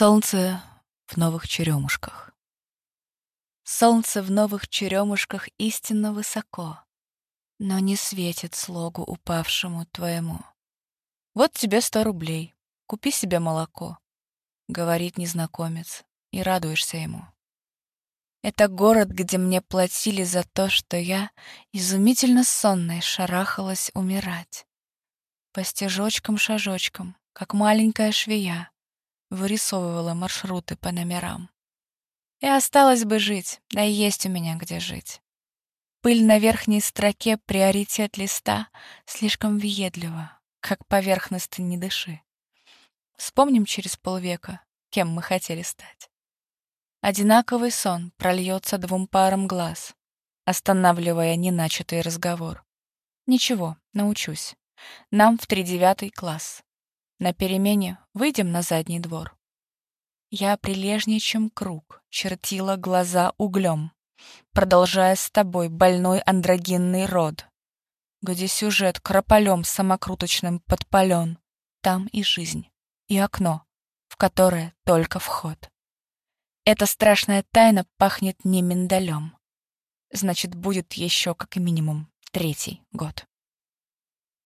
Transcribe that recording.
Солнце в новых черемушках. Солнце в новых черемушках истинно высоко, но не светит слогу упавшему твоему. Вот тебе сто рублей, купи себе молоко, говорит незнакомец, и радуешься ему. Это город, где мне платили за то, что я, изумительно сонной, шарахалась умирать. По стежочкам-шажочкам, как маленькая швея, вырисовывала маршруты по номерам. И осталось бы жить, да и есть у меня где жить. Пыль на верхней строке — приоритет листа, слишком въедливо, как поверхность не дыши. Вспомним через полвека, кем мы хотели стать. Одинаковый сон прольется двум парам глаз, останавливая неначатый разговор. Ничего, научусь. Нам в тридевятый класс. На перемене выйдем на задний двор. Я прилежнее, чем круг, чертила глаза углем, продолжая с тобой больной андрогинный род, где сюжет крополем самокруточным подпален, там и жизнь, и окно, в которое только вход. Эта страшная тайна пахнет не миндалем. Значит, будет еще как минимум третий год.